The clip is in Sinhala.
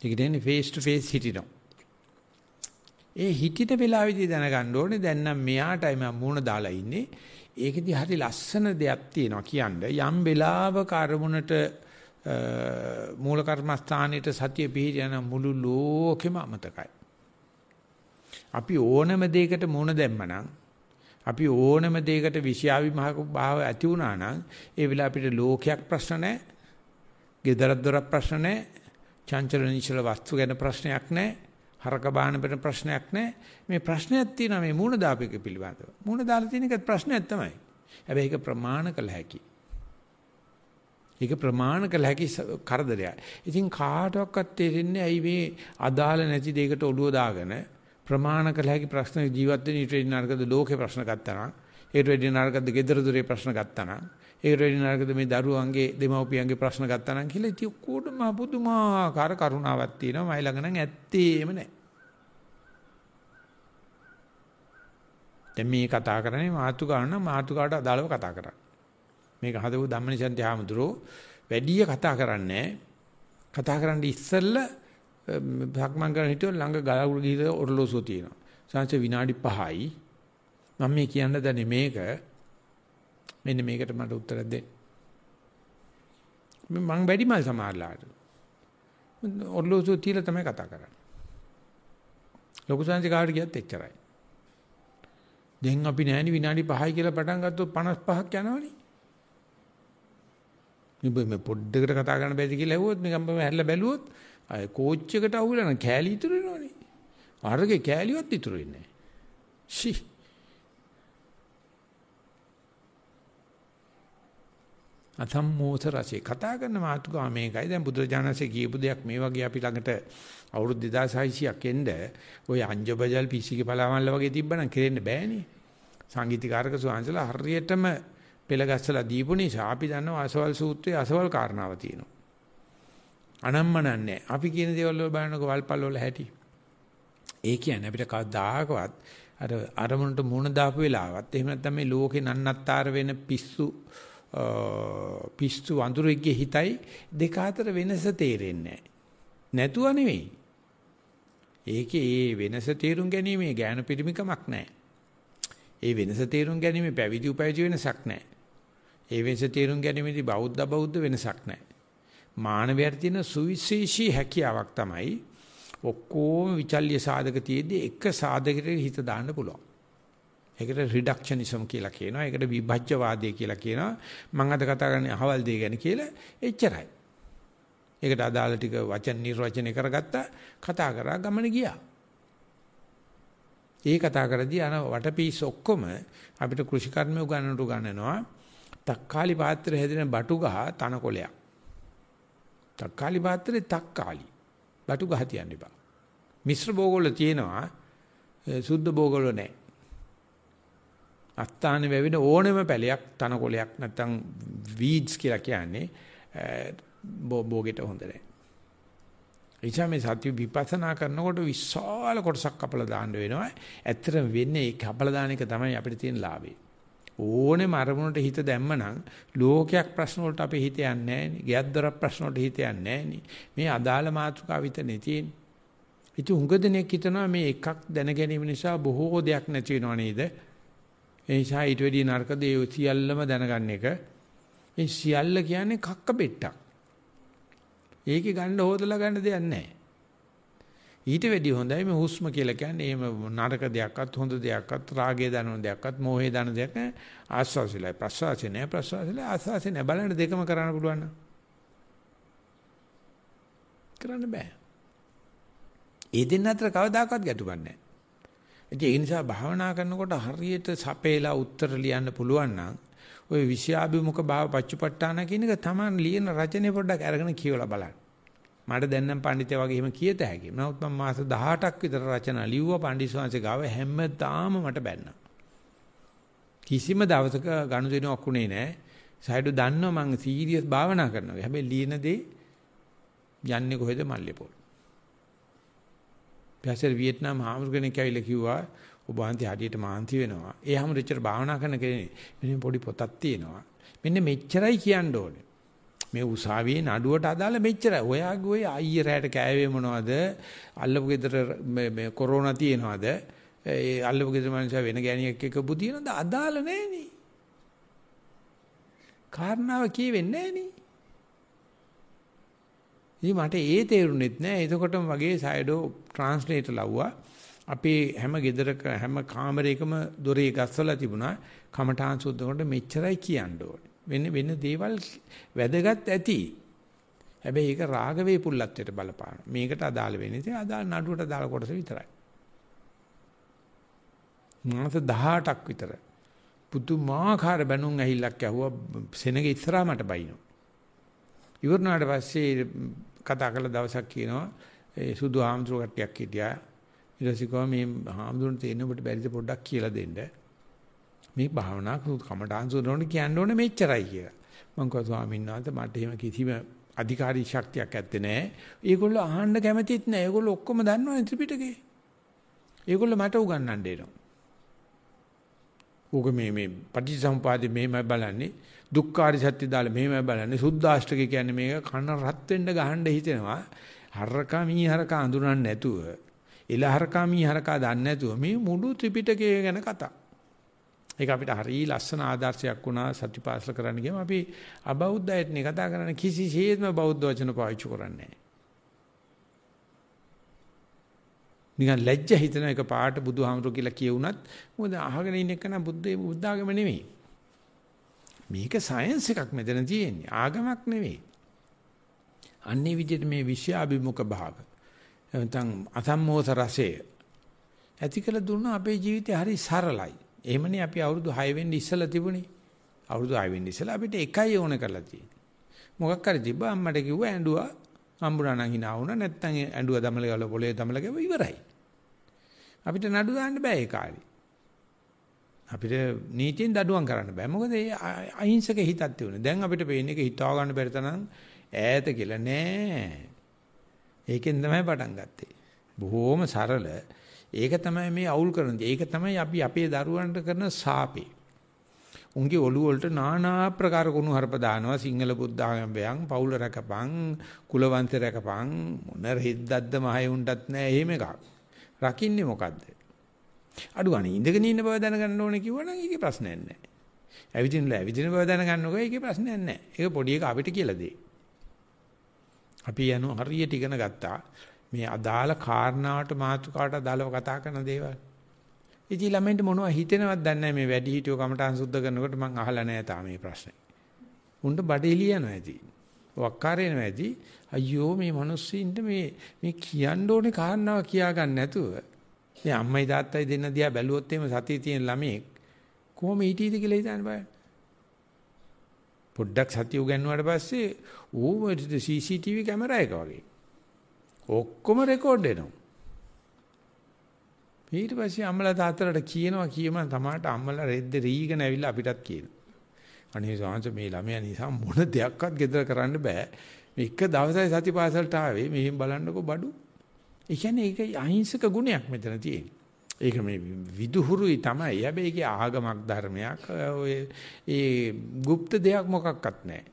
ඒක දෙන්නේ ෆේස් ටු ෆේස් හිටිනවා. ඒ හිටිට වෙලාවේදී දැනගන්න ඕනේ දැන් නම් මෙයාටයි මම මූණ දාලා ඉන්නේ. ඒකෙදි හරි ලස්සන දෙයක් තියෙනවා කියන්නේ යම් වෙලාවක අරමුණට මූල කර්මස්ථානෙට සතිය පිහිටියන මුළු ලෝකෙම අමතකයි. අපි ඕනම දෙයකට මුණ දැම්මනම් අපි ඕනම දෙයකට විෂයාවිමහක භාව ඇති වුණා නම් ඒ වෙලාව අපිට ලෝකයක් ප්‍රශ්න නැහැ. ගෙදරක් දොරක් ප්‍රශ්න නැහැ. චංචල නිශ්චල වස්තු ගැන ප්‍රශ්නයක් නැහැ. හරක බාහන වෙන ප්‍රශ්නයක් නැහැ. මේ ප්‍රශ්නයක් තියෙනවා මේ මූණ දාපේක පිළිබඳව. මූණ දාලා තියෙන එකත් ප්‍රශ්නයක් තමයි. හැබැයි ඒක ප්‍රමාණ කළ හැකියි. ඒක ප්‍රමාණ කළ හැකි කරදරයක්. ඉතින් කාටවත් තේරෙන්නේ ඇයි මේ අදාළ නැති දෙයකට ඔළුව දාගෙන ප්‍රමාණ කළ හැකි ප්‍රශ්න ජීවත් වෙන ඊට වෙඩි නරකද ලෝකේ ප්‍රශ්න ගත්තා නම් ඒට වෙඩි නරකද gedara dure ප්‍රශ්න ගත්තා නම් ඒට වෙඩි නරකද මේ දරුවන්ගේ දෙමව්පියන්ගේ ප්‍රශ්න ගත්තා නම් කියලා ඉතින් කොඩම පුදුමාකාර කරුණාවක් තියෙනවා මයි ළඟ නම් ඇත්තේම නැහැ. දැන් මේ කතා කරන්නේ මාතුකාණ මාතුකාට අදාළව කතා කරන්නේ. මේක හදපු ධම්මනිසන්ති හාමුදුරුවෝ වැඩිය කතා කරන්නේ කතා කරන්න ඉස්සෙල්ලා භක්මන් කරන හිටියෝ ළඟ ගලවුරු ගිහින් ඔරලෝසුව තියෙනවා. සංස විනාඩි 5යි මම මේ කියන්න දන්නේ මේක මෙන්න මේකට මට උත්තර දෙන්න. මම වැඩිමල් සමාහලාට. ඔරලෝසුව තියලා තමයි කතා කරන්නේ. ලොකු සංසි කාට ගියත් එච්චරයි. දැන් අපි නෑනේ විනාඩි 5යි කියලා පටන් ගත්තොත් 55ක් යනවනේ. මේ පොඩ්ඩකට කතා කරන්න බැරිද කියලා ඇහුවොත් නිකන් මම හැල්ලා බැලුවොත් අය කෝච් එකට අහුවෙලා නම් කෑලි ඉතුරු වෙනවනේ. අරගේ කෑලිවත් ඉතුරු වෙන්නේ නැහැ. ෂි. අතම්මෝස රසේ කතා කරන මාතුකා මේකයි දැන් බුදුරජාණන්සේ කියපු දෙයක් මේ වගේ අපි ළඟට අවුරුදු 2600ක් එන්න ওই අංජබජල් පිසිගේ පලාමල්ල වගේ තිබ්බනම් කෙරෙන්න බෑනේ. සංගීතීකාරක සුවංශලා හරියටම පෙළ ගැස්සලා දීපු නිසා අපි දන්නවා අසවල් සූත්‍රයේ අසවල් කාරණාව තියෙනවා. අනම්මනන්නේ. අපි කියන දේවල් වල බලනකො වල්පල් වල හැටි. ඒ කියන්නේ අපිට කවදාකවත් අර අරමුණට මුණ දාපු වෙලාවත් එහෙම නැත්නම් මේ ලෝකේ නන්නත්තර වෙන පිස්සු පිස්සු වඳුරෙක්ගේ හිතයි දෙක අතර වෙනස තේරෙන්නේ නැතුව නෙවෙයි. ඒකේ ඒ වෙනස තේරුම් ගැනීමේ ඥාන පිරිමිකමක් නැහැ. ඒ වෙනස තේරුම් ගැනීමේ පැවිදි උපයජ වෙනසක් නැහැ. ඒ වෙනස තේරුම් ගැනීමේදී බෞද්ධ බෞද්ධ වෙනසක් නැහැ. මානවයාට තියෙන සුවිශේෂී හැකියාවක් තමයි ඔක්කොම විචල්්‍ය සාධක තියෙද්දි එක සාධකයකට හිත දාන්න පුළුවන්. ඒකට රිඩක්ෂනිසම් කියලා කියනවා. ඒකට විභජ්‍යවාදය කියලා කියනවා. මම අද කතා කරන්නේ අහවල් දෙය ගැන කියලා එච්චරයි. ඒකට අදාළ ටික වචන නිර්වචනය කරගත්තා කතා කරා ගමන ගියා. ඒ කතා කරදී අන වටපීස් ඔක්කොම අපිට කෘෂිකර්මය උගන්වන්නට උගන්වනවා. තක්කාලි පාත්‍රය හැදෙන බටු ගහ තනකොළයක්. තක්කාලි පාත්‍රේ තක්කාලි. බටු ගහ තියන්න එපා. මිශ්‍ර භෝගවල තියෙනවා සුද්ධ භෝගවල නැහැ. අස්ථානේ වැවෙන ඕනෙම පැලයක් තනකොළයක් නැත්තම් වීඩ්ස් කියලා කියන්නේ භෝගෙට හොඳ නැහැ. එචා මේ සත්‍ය විපස්සනා කරනකොට විශාල කොටසක් කපලා දාන්න වෙනවා. ඇත්තටම වෙන්නේ ඒ කපලා දාන එක තමයි අපිට තියෙන ලාභේ. ඕනෙම අරමුණට හිත දැම්මනම් ලෝකයක් ප්‍රශ්න වලට අපේ හිත යන්නේ නැහැ නේ. ගියක් දොරක් ප්‍රශ්න වලට හිත යන්නේ නැහැ නේ. මේ අදාළ මාතෘකාව විතරනේ තියෙන්නේ. ඉතින් උඟ දෙනෙක් හිතනවා මේ එකක් දැන ගැනීම නිසා බොහෝ දෙයක් නැති වෙනව නේද? ඒ නිසා ඊට වැඩිය නරක දේ සියල්ලම දැනගන්න එක. මේ සියල්ල කියන්නේ කක්ක බෙට්ටක්. ඒකේ ගන්න හොදලා ගන්න දෙයක් නැහැ. ඊට වැඩිය හොඳයි මේ හුස්ම කියලා කියන්නේ එහෙම නරක දෙයක්වත් හොඳ දෙයක්වත් රාගය දනන දෙයක්වත් මෝහය දනන දෙයක් නෑ ආස්වාසියලයි ප්‍රසවාසය නෑ ප්‍රසවාසයලයි ආස්වාසය නෑ බලන්න දෙකම කරන්න පුළුවන් නම් කරන්න බෑ ඒ දෙන්න අතර කවදාකවත් ගැටුමක් නෑ ඉතින් ඒ නිසා භාවනා කරනකොට හරියට සපේලා උත්තර ලියන්න පුළුවන් නම් ওই විෂයාභිමුඛ භාව පච්චපට්ඨාන කියන එක තමයි ලියන රචනය පොඩ්ඩක් අරගෙන කියවලා බලන්න මට දැන් නම් පඬිතේ වගේ එහෙම කියත හැකියි. නමුත් මම මාස 18ක් විතර රචනා ලිව්වා පඬිස්වාංශ ගාව හැමදාම මට බැන්නා. කිසිම දවසක ගනුදෙනුවක් උනේ නැහැ. සයිඩු දන්නවා මම සීරියස් භාවනා කරනවා. හැබැයි ලියන දේ යන්නේ කොහෙද මල්ලේපොල්. පැසර් වියට්නාම් හාමුදුරනේ කැවිලා කිව්වා ඔබ වහන්ති හදියට මාන්ති වෙනවා. ඒ හැම රිචර් භාවනා කරන කෙනෙක් මෙන්න පොඩි පොතක් තියෙනවා. මෙන්න මෙච්චරයි කියන්න ඕනේ. මේ උසාවියේ නඩුවට අදාළ මෙච්චරයි. ඔයාගේ ඔය අයිය රැට කෑවේ මොනවද? අල්ලපු ගෙදර මේ කොරෝනා තියෙනවද? ඒ අල්ලපු ගෙදර මනුස්සයා වෙන ගෑණියෙක් එක්ක බුදිනවද? අදාළ නැහෙනේ. කාරණාව කියවෙන්නේ නැහෙනේ. ඉතින් මට ඒ තේරුණෙත් නෑ. එතකොටම වගේ සයිඩෝ ට්‍රාන්ස්ලේටර් ලව්වා. අපේ හැම ගෙදරක හැම කාමරයකම දොරේ ගස්සලා තිබුණා. කමඨාන් සුද්ධ කරනකොට මෙච්චරයි කියන්න ඕනේ. වෙන වෙන දේවල් වැදගත් ඇති. හැබැයි ඒක රාග වේපුල්ලත්වයට බලපාන. මේකට අදාළ වෙන්නේ ඉතින් අදාළ නඩුවට අදාළ කොටස විතරයි. මාස 18ක් විතර පුදුමාකාර බැනුම් ඇහිල්ලක් ඇහුවා සෙනගේ ඉස්සරහා මට බයිනෝ. ඉවරනාට පස්සේ කතා කළ දවසක් කියනවා ඒ සුදු ආම්තුරු කට්ටියක් හිටියා. ඊට පස්සේ කිව්වා මේ ආම්තුරුන් තේින්න ඔබට බැරිද පොඩ්ඩක් කියලා දෙන්න. මේ භාවනා කමඨාන් සුදුනෝට කියන්න ඕනේ මෙච්චරයි කියලා. මම කිව්වා ස්වාමීන් වහන්සේ මට එහෙම කිසිම අධිකාරී ශක්තියක් ඇත්තේ නැහැ. ඒගොල්ලෝ අහන්න කැමතිත් නැහැ. ඒගොල්ලෝ ඔක්කොම දන්නවනේ ත්‍රිපිටකේ. ඒගොල්ලෝ මට උගන්වන්න දෙනවා. ඕක මේ මේ පටිච්චසමුපාදේ මෙහෙමයි බලන්නේ. දුක්ඛාරි සත්‍ය දාලා මෙහෙමයි බලන්නේ. සුද්ධාෂ්ටක කියන්නේ මේක කන රත් වෙන්න ගහන්න හිතෙනවා. හරකා මීහරකා අඳුරන්නේ නැතුව, එලහරකා මීහරකා දන්නේ නැතුව මේ මුළු ත්‍රිපිටකය ගැන කතා. ඒක අපිට හරිය ලස්සන ආදර්ශයක් වුණා සත්‍යපාසල කරන්න ගියම අපි අබෞද්ධයටනේ කතා කරන්නේ කිසිසේත්ම බෞද්ධ වචන පාවිච්චි කරන්නේ නැහැ. නිකන් ලැජ්ජ හිතන එක පාට බුදුහාමුදුරු කියලා කියුණත් මොකද අහගෙන ඉන්න එක නම් බුද්ධ බුද්ධාගම නෙමෙයි. මේක සයන්ස් එකක් මෙතන තියෙන්නේ ආගමක් නෙවෙයි. අන්නේ විදිහට මේ විශ්‍යාභිමුඛ භාව නැත්නම් අසම්මෝස රසය ඇති කළ දුන්න අපේ ජීවිතය හරි සරලයි. එහෙමනේ අපි අවුරුදු 6 වෙන්න ඉස්සලා තිබුණේ. අවුරුදු 6 වෙන්න ඉස්සලා අපිට එකයි ඕන කරලා තියෙන්නේ. මොකක් හරි තිබ්බ අම්මට කිව්වා ඇඬුවා හම්බුනා නම් hina වුණා නැත්තම් ඇඬුවා දමල ගල පොලේ දමල ගව ඉවරයි. අපිට නඩු දාන්න බෑ ඒ කාලේ. අපිට නීතියෙන් දඩුවම් කරන්න බෑ. මොකද ඒ අහිංසක හිතක් තිබුණා. දැන් අපිට පේන්නේ ඒක හිතාව ගන්න බැරි තරම් ඈත කියලා නෑ. ඒකෙන් තමයි පටන් ගත්තේ. බොහොම සරල ඒක තමයි මේ අවුල් කරන්නේ. ඒක තමයි අපි අපේ දරුවන්ට කරන සාපේ. උන්ගේ ඔළුව වලට নানা ආකාර කුණු හරප දානවා සිංහල බුද්ධ ආගමයන් පවුල රැකපන් කුලවංශ රැකපන් මොන රෙද්දක්ද මහයුන්ටත් නෑ එහෙම එකක්. රකින්නේ මොකද්ද? අඩුවනේ ඉඳගෙන ඉන්න බව දැනගන්න ඕනේ කිව්වනම් ඒකේ ප්‍රශ්නයක් නෑ. ඇවිදිනලා ඇවිදින බව දැනගන්නකො ඒකේ ප්‍රශ්නයක් නෑ. ඒක පොඩි එක අපිට කියලා දෙයි. අපි යනු හරියට ඉගෙන ගත්තා. මේ අදාළ කාරණාවට මාතුකාට අදාළව කතා කරන දේවල්. ඉතින් ළමයින්ට මොනවද හිතෙනවද දන්නේ නැහැ මේ වැඩි හිටියෝ කමටහන් සුද්ධ කරනකොට මං අහලා නැහැ තාම මේ ප්‍රශ්නේ. උන්ට බඩේ ලියනවා ඇති. වක්කාරේනවා ඇති. අයියෝ මේ මිනිස්සුන්ට මේ මේ කියන්න ඕනේ කාරණාව කියා ගන්න නැතුව. මේ අම්මයි තාත්තයි දෙන්න දිහා බැලුවොත් එහෙම සතිය තියෙන ළමෙක් කොහොම හිටීද කියලා හිතන්න බෑ. පොඩ්ඩක් සතිය උගන්වුවාට පස්සේ ඌ CCTV කැමරා එක වගේ. ඔක්කොම රෙකෝඩ් වෙනවා. ඊට පස්සේ අම්මලා තාත්තලාට කියනවා කියම තමාට අම්මලා රෙද්ද රීගෙන ඇවිල්ලා අපිටත් කියනවා. අනේ සාංශ මේ ළමයා නිසා මොන දෙයක්වත් ගෙදර කරන්න බෑ. මේ එක දවසයි සතිපාසලට ආවේ මෙහෙන් බලන්නකො බඩු. ඒ කියන්නේ ඒක අහිංසක ගුණයක් මෙතන තියෙන්නේ. ඒක මේ විදුහුරුයි තමයි. හැබැයි ඒකේ ආගමක් ධර්මයක් ඔය ඒ গুপ্ত දෙයක් මොකක්වත් නැහැ.